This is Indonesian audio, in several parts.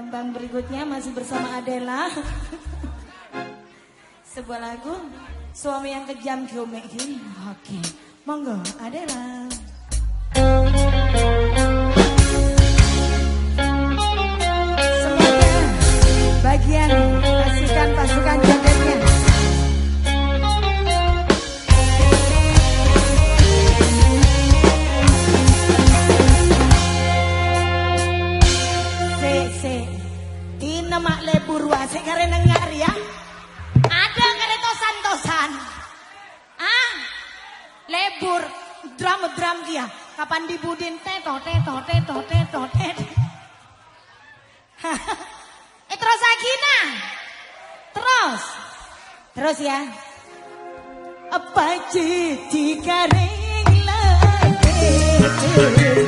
Tembang berikutnya masih bersama Adela. Sebuah lagu Suami yang kejam gini. Oke. Monggo Adela. Semuanya bagian lebur wa se karena ngar ya. Ada kereta santosan. Ah. Lebur drum drum dia. Kapan dibudin teto teto teto teto teto. eh terus lagi nah. Terus. Terus ya. Apa jadi kareng lagi.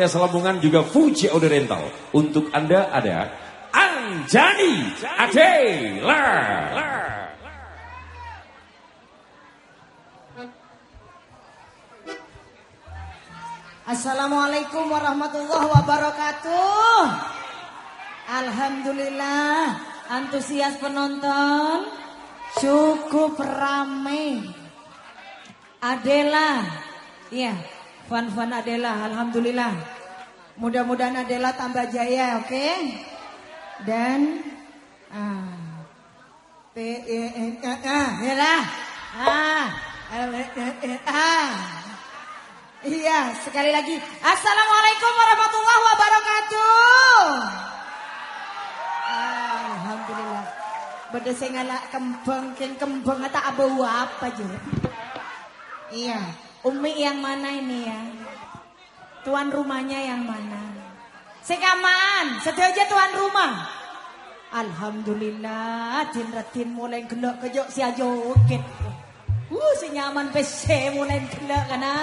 AVS Lamongan juga Fuji Audio Rental. Untuk Anda ada Anjani Adela. Assalamualaikum warahmatullahi wabarakatuh. Alhamdulillah, antusias penonton cukup rame. Adela, iya, fun-fun Adela, alhamdulillah. Mudah-mudahan Adela tambah jaya, oke? Okay? Dan ah, P E N A ya. Ah, E E A. Iya, sekali lagi. Assalamualaikum warahmatullahi wabarakatuh. Alhamdulillah. Beda kembang, kembang atau abu apa aja. Iya, Umi yang mana ini ya? Tuan rumahnya yang mana? Sekaman, sedaja tuan rumah. Alhamdulillah, jin ratin mulai gelak kejok si ajo ukit. Uh, si nyaman PC mulai gelak kana.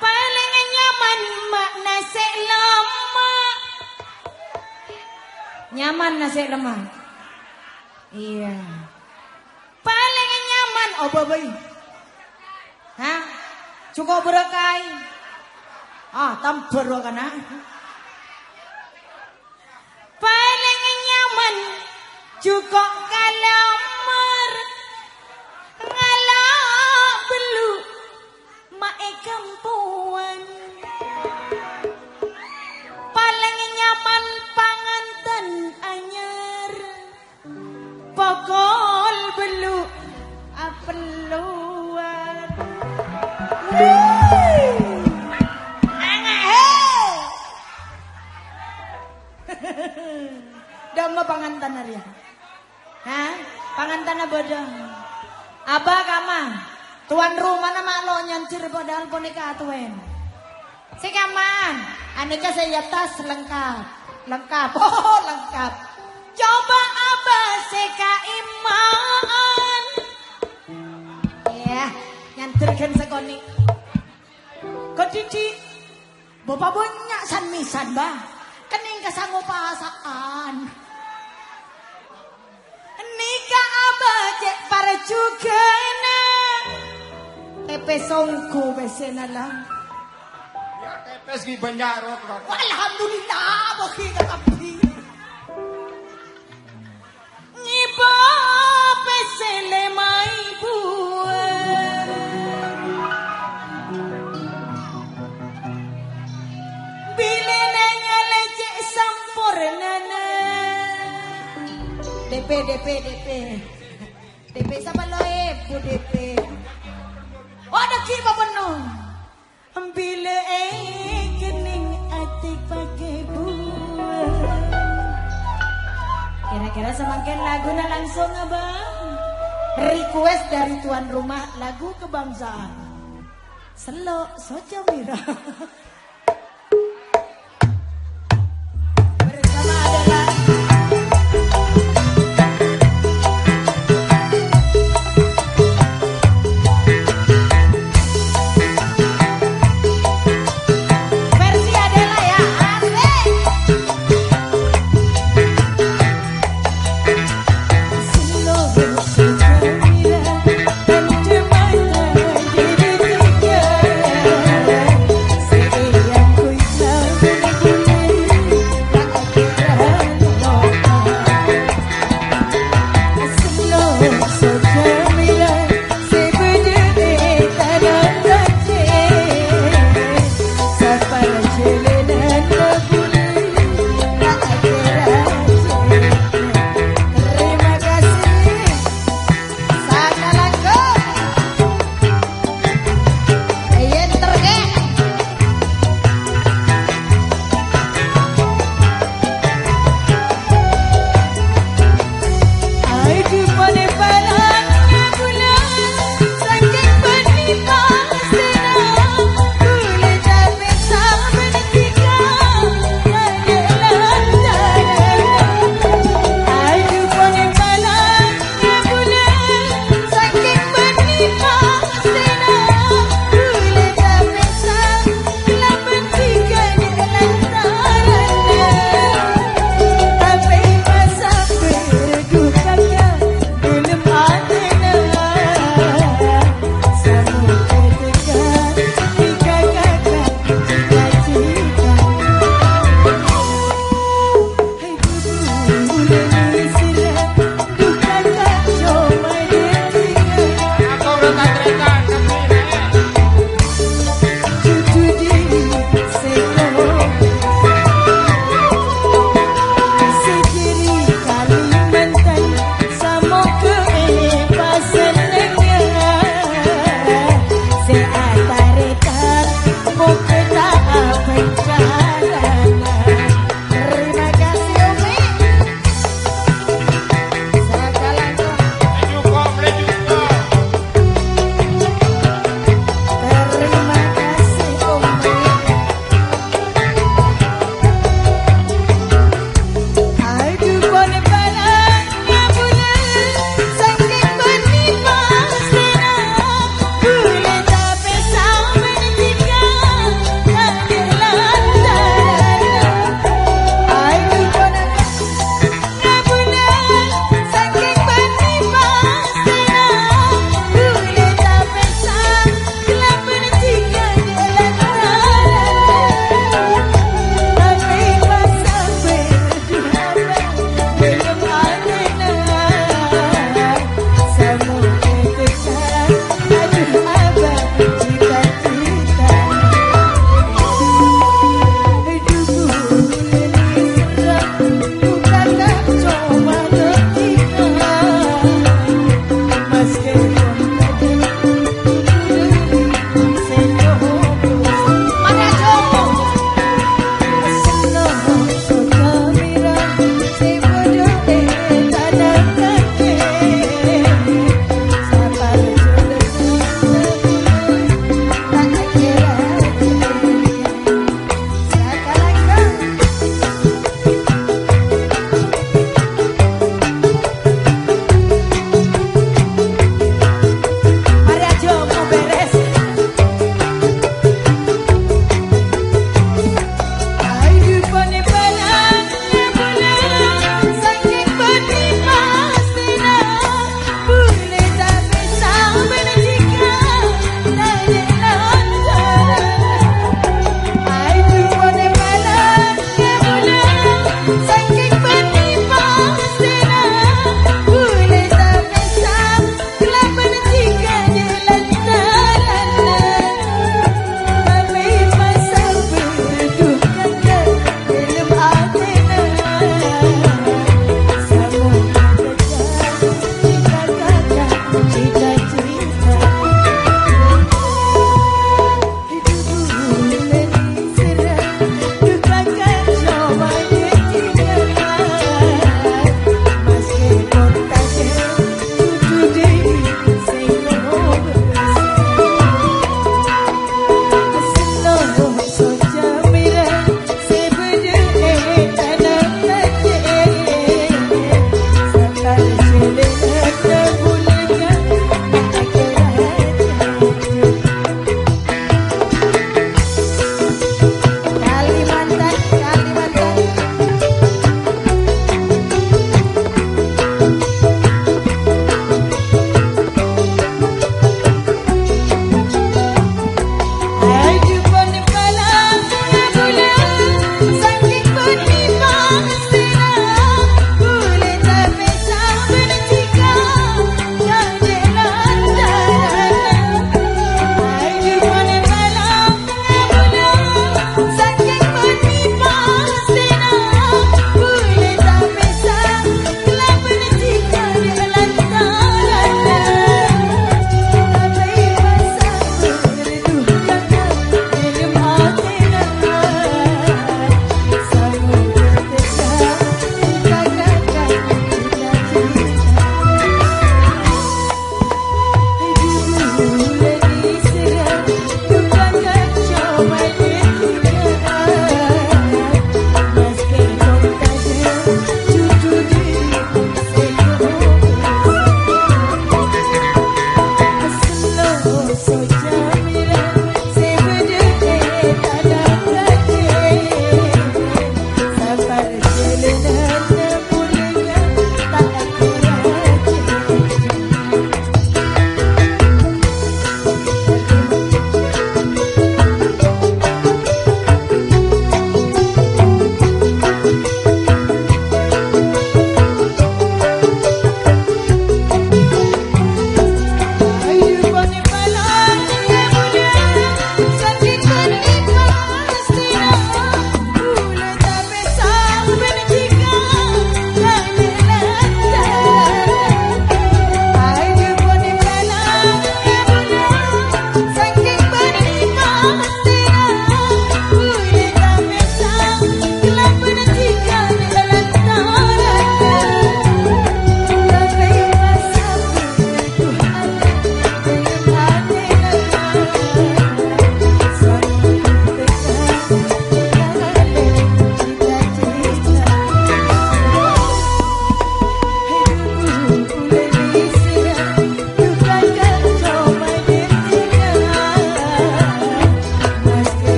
Paling nyaman mak nasi lemak. Nyaman nasi lemak. Iya. Paling nyaman oh babai. Hah? Cukup berekai. Ah, tampar kana. Paling nyaman cukup kalamar. Ngalah belu mae kampuan paling nyaman panganten anyar pokol belu apeluan Tuan rumah nama lo nyancir padahal boneka tuen. Si kaman. Aneka saya tas lengkap. Lengkap. Oh lengkap. Coba abah seka iman. Ya, nyantirkan sekoni. Kau didik. Bapak banyak san misan bah. Kening kesanggup pasaan. Nika abah cek para. Tepe songko besena lang. Ya tepes gi banyaro kok. Alhamdulillah bagi kakapi. Ngiba pesele mai buah. Bila nanya lecek sampurna DP DP DP DP sama lo eh bu DP Oh ada kiba penuh. Bila kening atik pakai buah. Kira-kira semakin lagu na langsung abang Request dari tuan rumah lagu kebangsaan. Selo Sojo Mira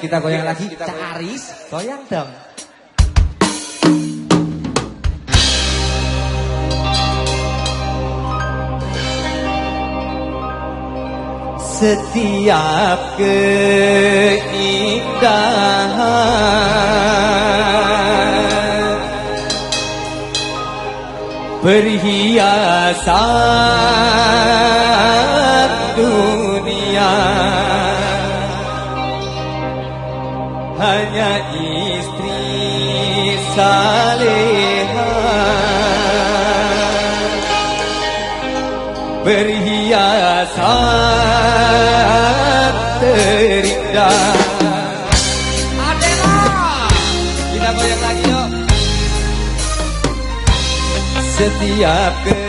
kita goyang lagi. Caris, goyang dong. Setiap keindahan Perhiasan de.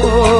oh.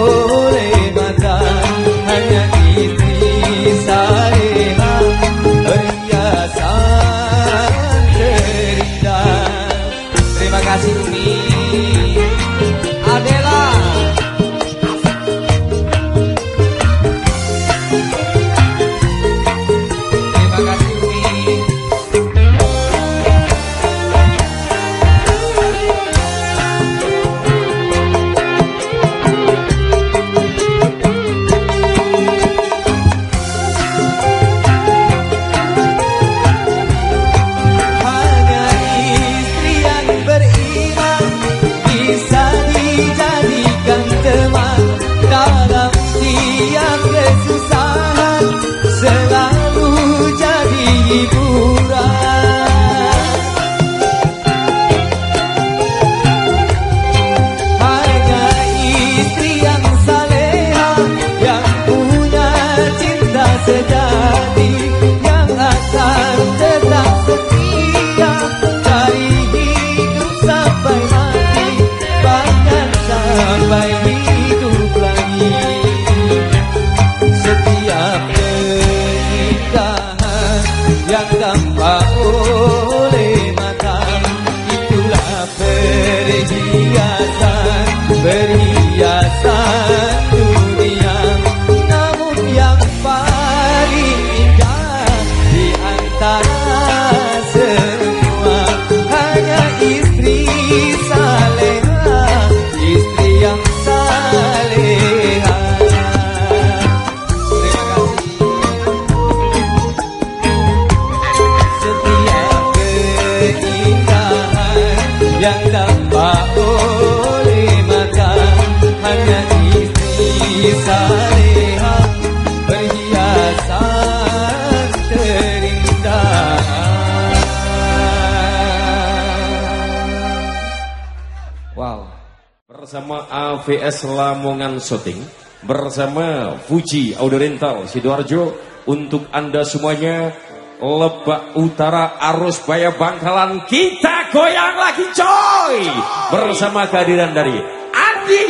bersama Fuji Audio Rental Sidoarjo untuk Anda semuanya. Lebak Utara Arus Baya Bangkalan kita goyang lagi coy! Bersama kehadiran dari Andi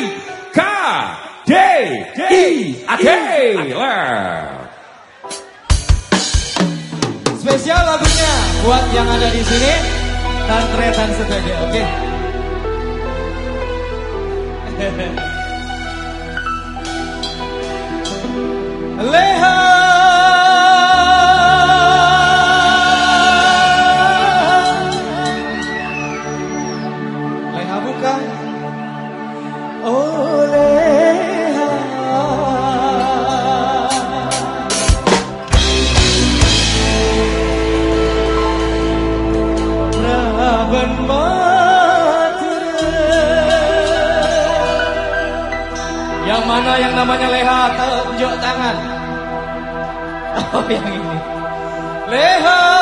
K D I A D Spesial lagunya buat yang ada di sini. Dan tretan oke? okay? jawab yang ini. Leha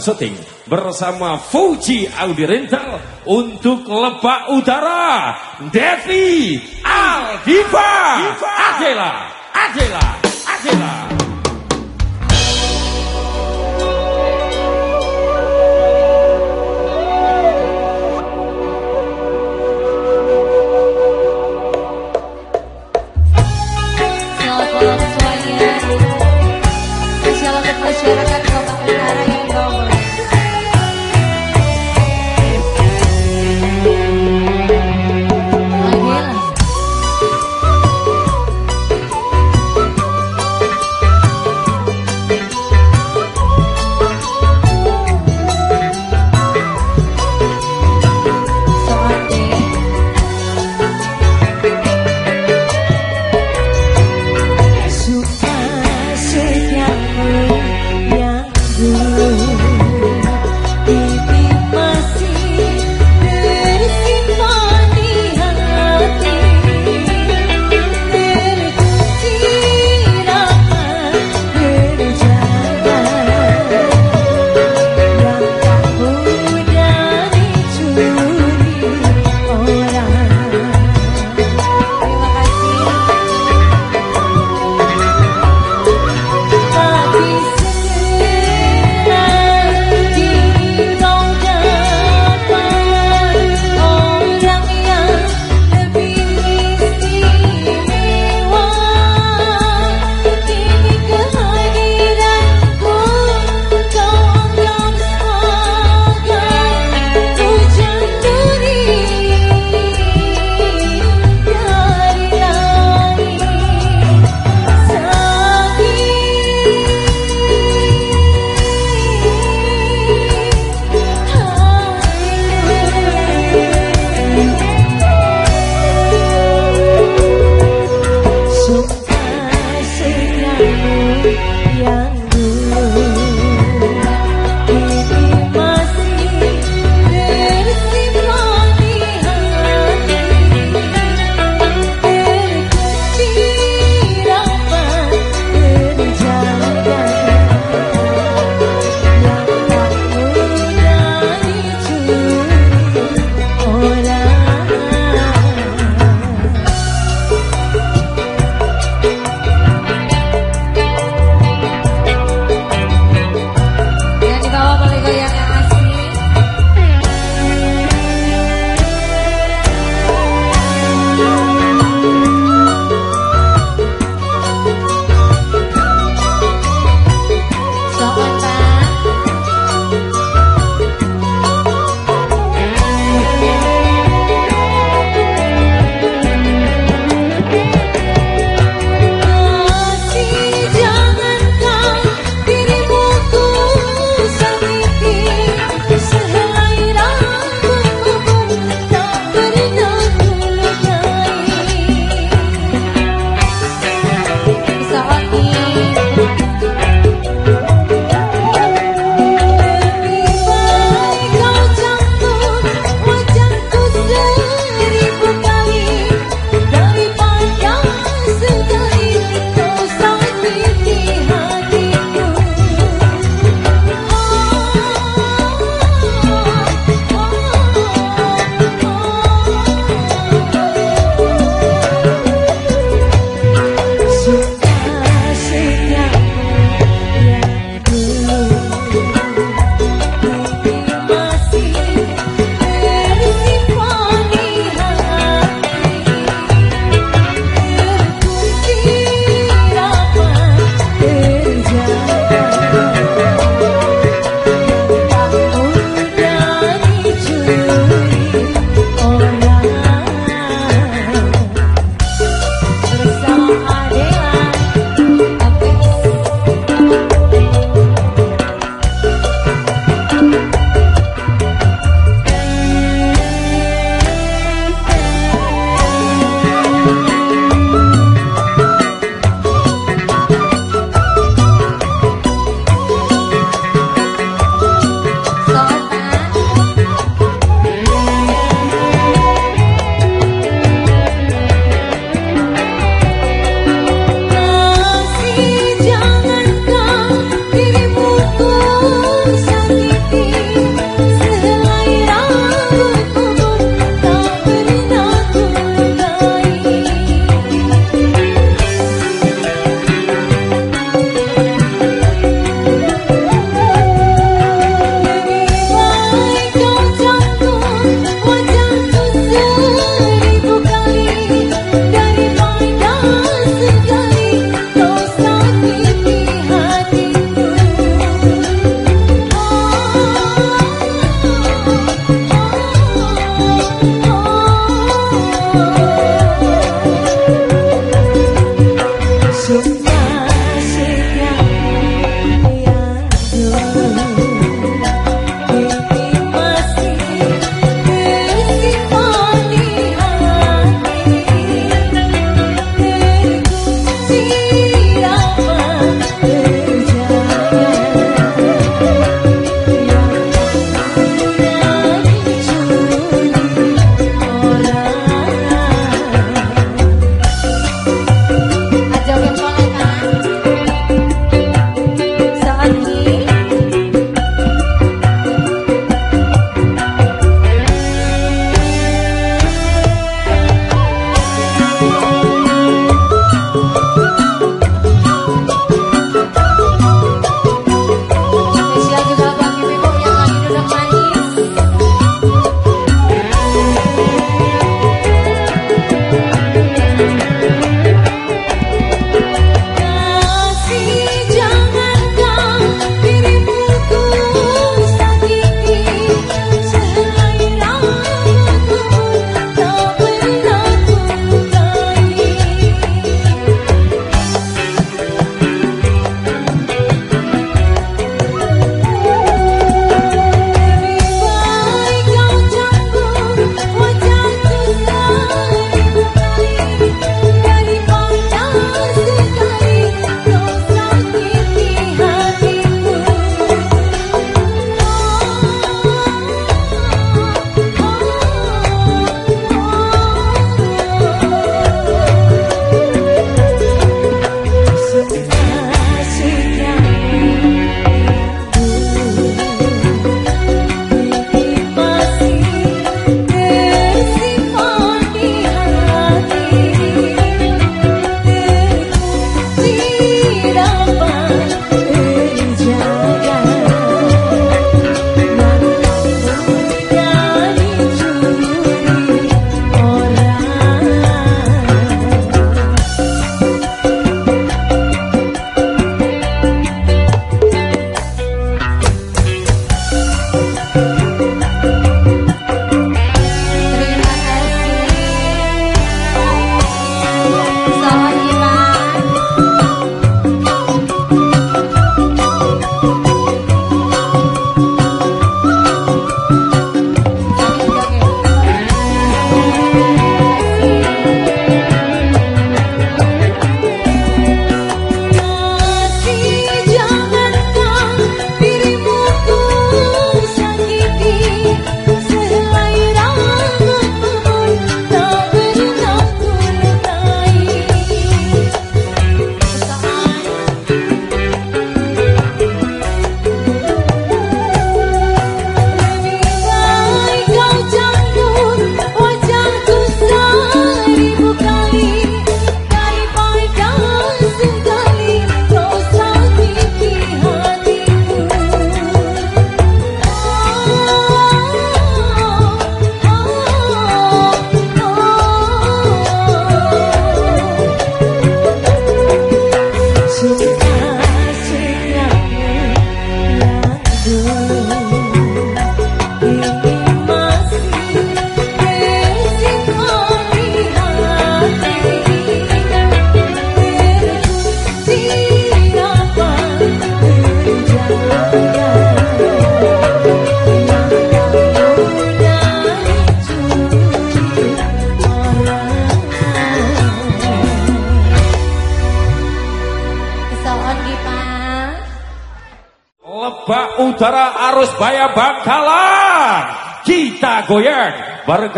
syuting bersama Fuji Audi Rental untuk Lebak Utara Devi Aldiva.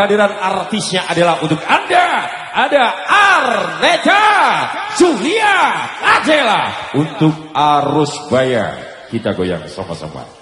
Kehadiran artisnya adalah untuk Anda. Ada Arneta Julia Adela untuk Arus Baya. Kita goyang sama-sama.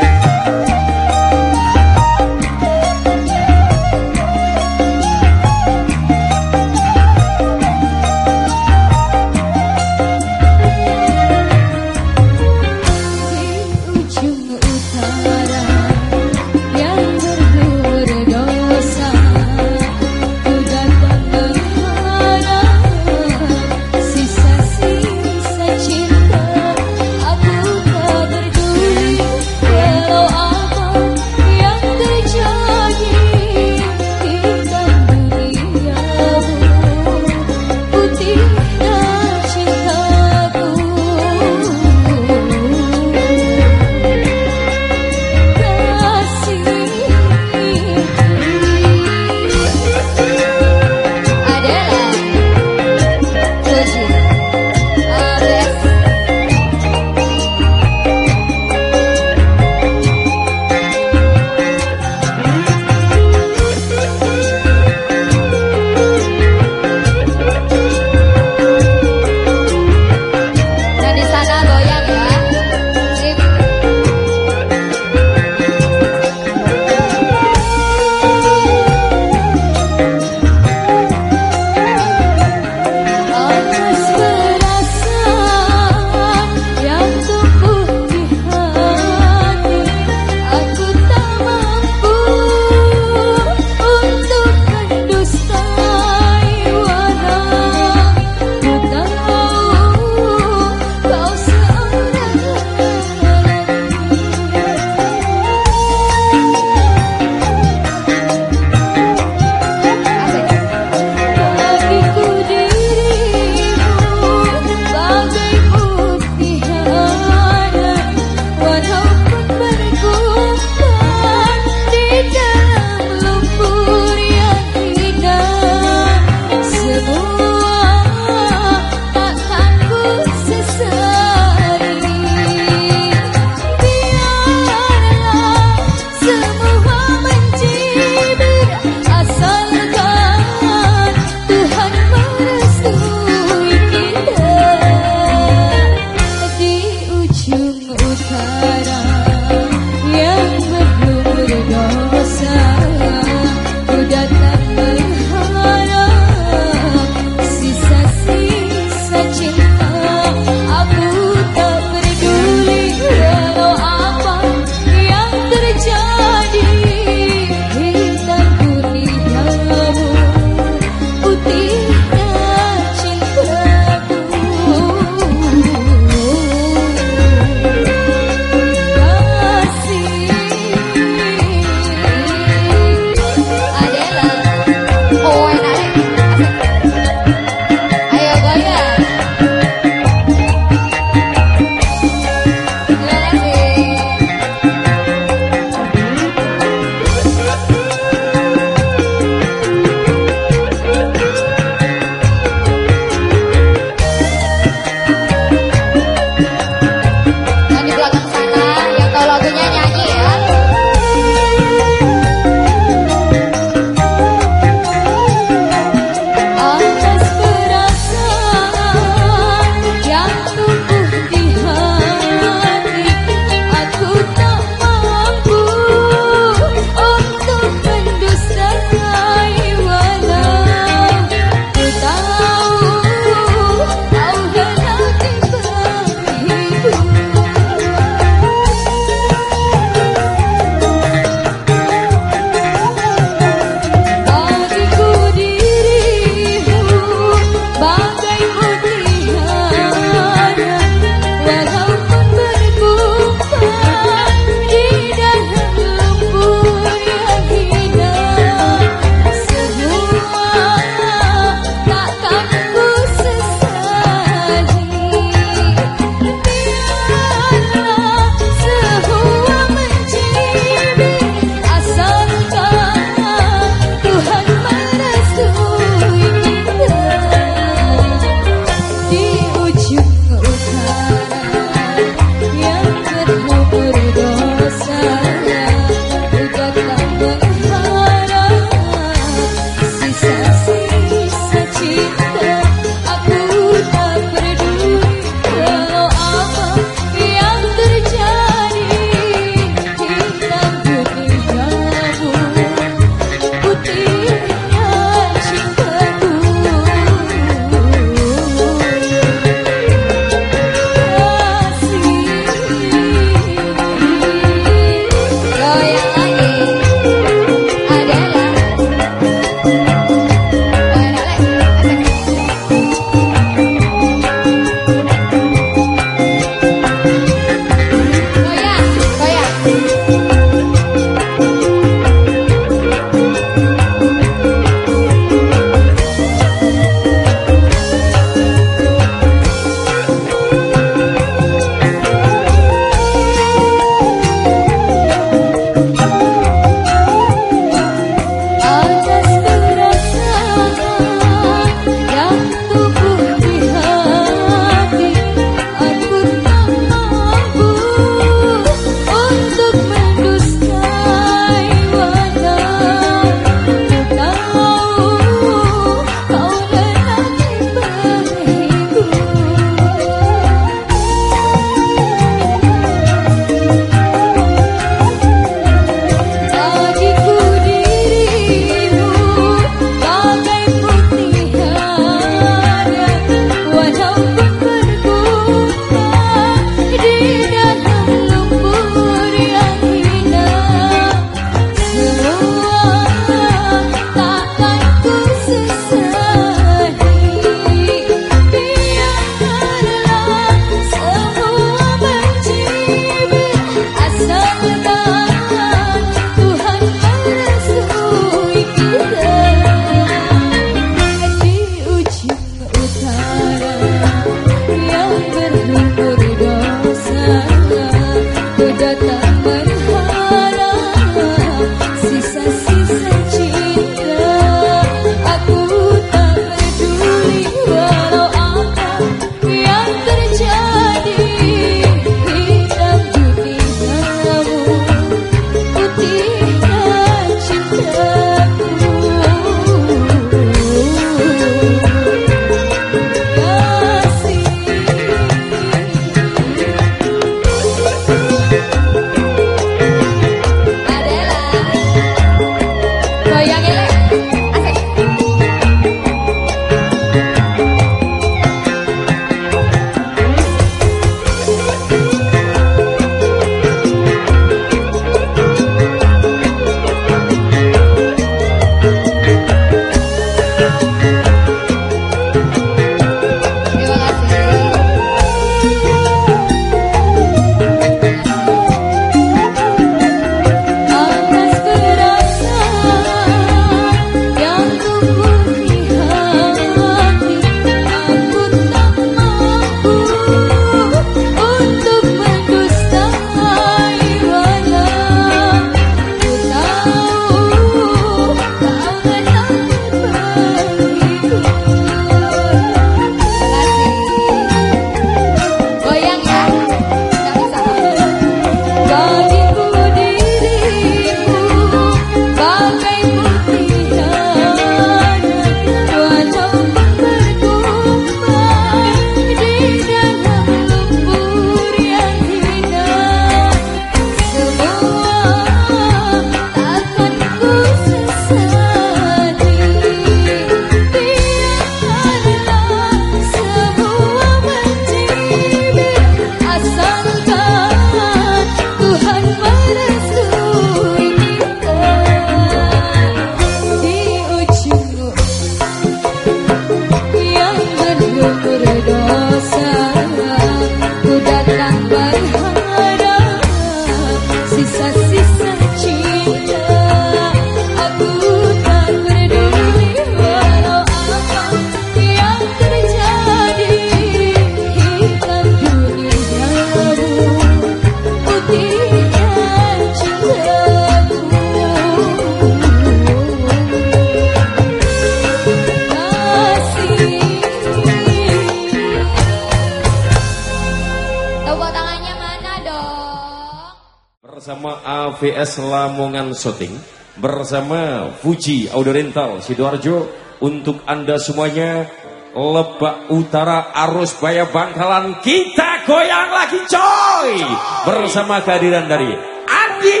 syuting bersama Fuji Audio Rental Sidoarjo. Untuk Anda semuanya Lebak Utara Arus Baya Bangkalan kita goyang lagi coy! Bersama kehadiran dari Andi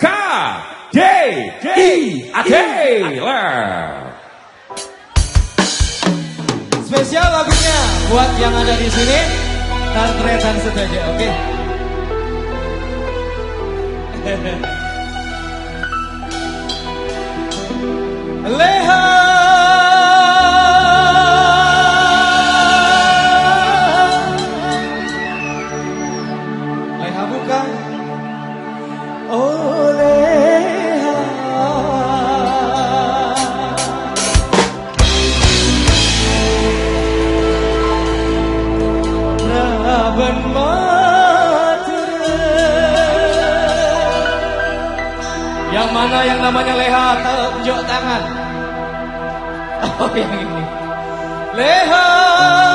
K D I A D spesial lagunya buat yang ada di sini. Dan saja oke? okay? namanya leha tunjuk tangan. Oh yang ini. Leha.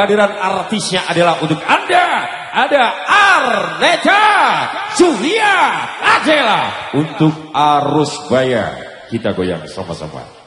kehadiran artisnya adalah untuk Anda. Ada Arneta Julia Adela untuk arus Baya Kita goyang sama-sama.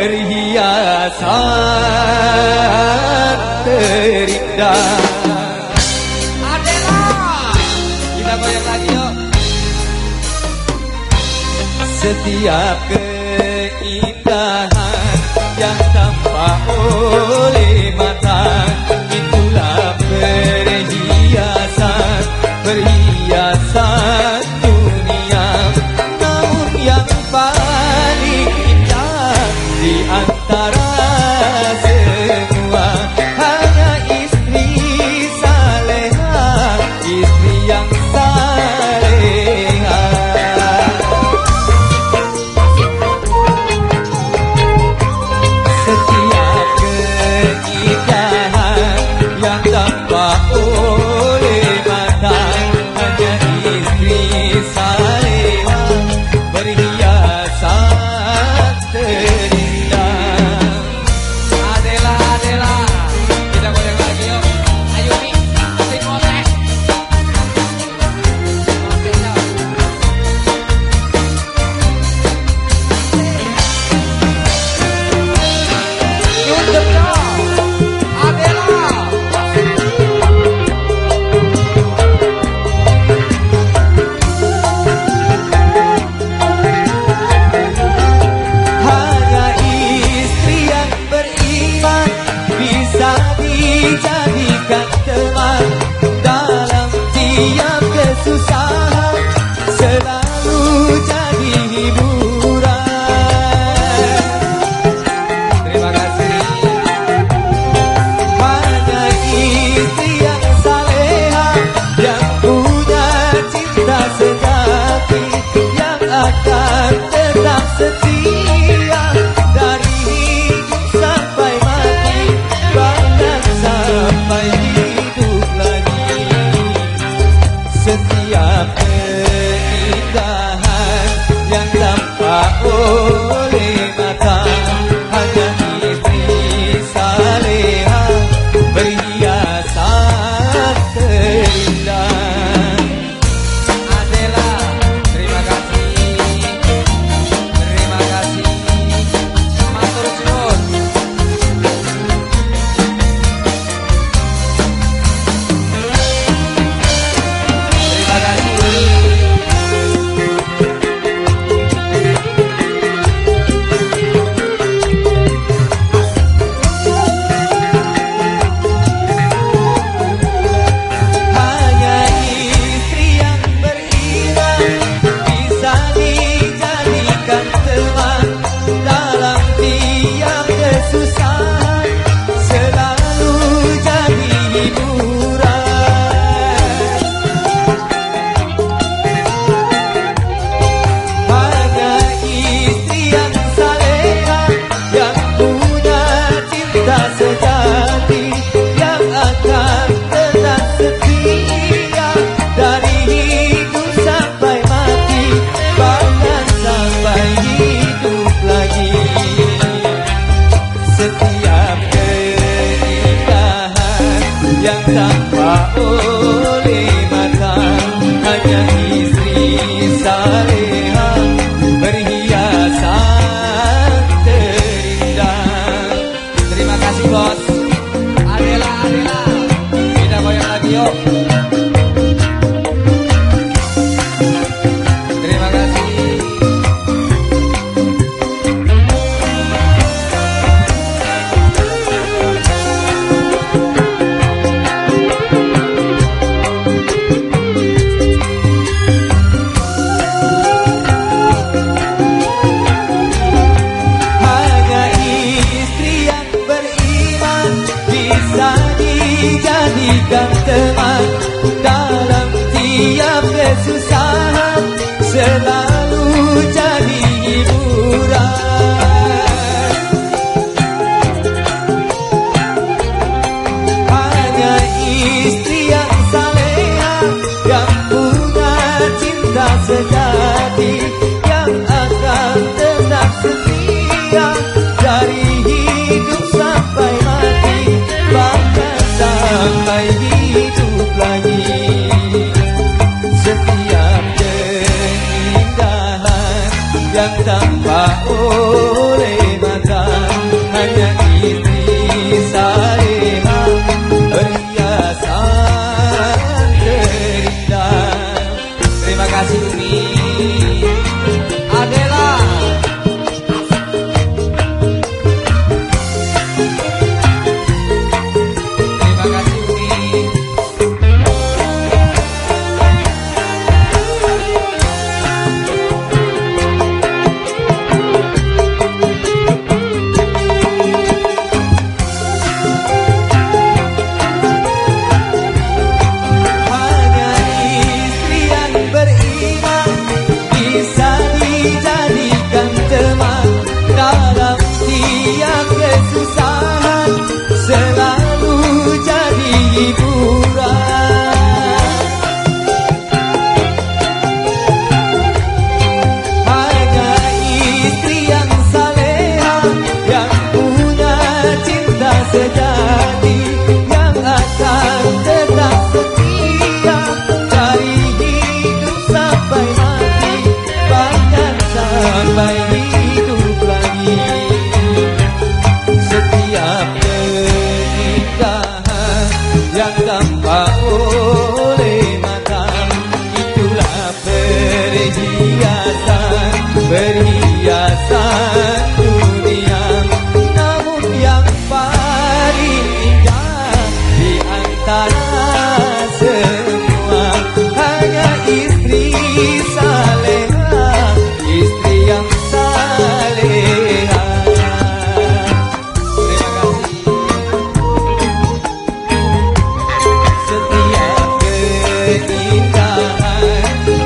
Perhiasan terindah Kita goyang setiap keindahan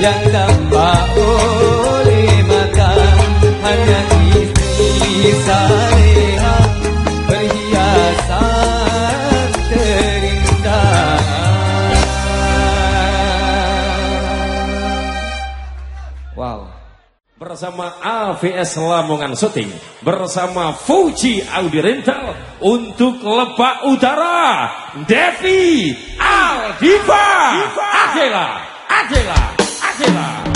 yang dapat oleh makan hanya istri saleha perhiasan terindah. Wow. Bersama AVS Lamongan Suting Bersama Fuji Audi Rental Untuk Lebak Utara Devi Aldiva Adela Adela 这了